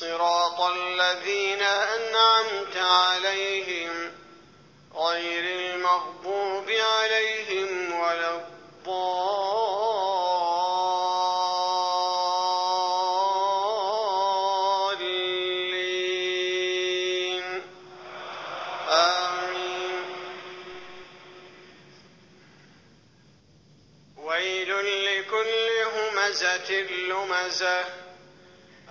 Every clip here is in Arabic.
صراط الذين أنعمت عليهم غير المغضوب عليهم ولا الضالين. آمين. ويل لكل همزة لمزة.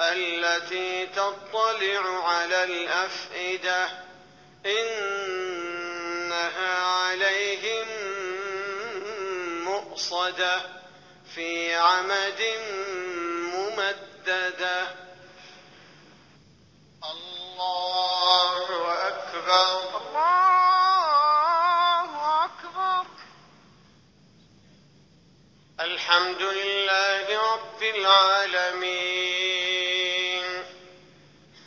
التي تطلع على الأفئدة إنها عليهم مؤصدة في عمد ممددة. الله أكبر. الله أكبر. الحمد لله رب العالمين.